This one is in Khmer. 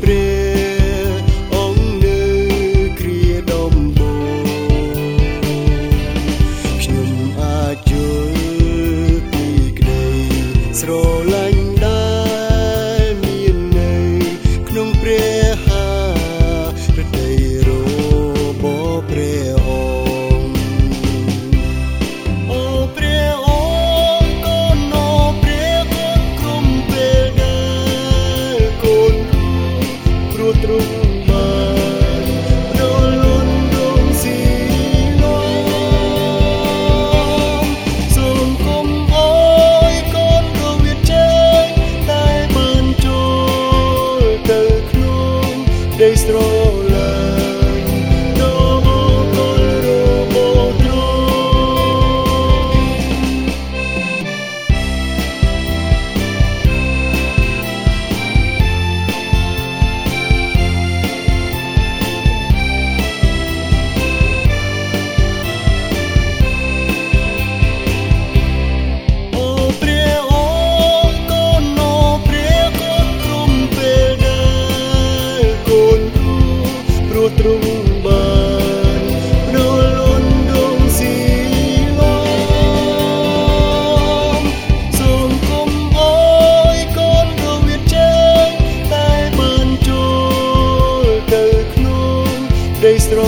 preço. ដី ទ្រង់បានរលន់ដងស៊ីឡងសូមគុំអើយកូនរវិតចេញតែបានចូលទៅក្នុងដីស្រ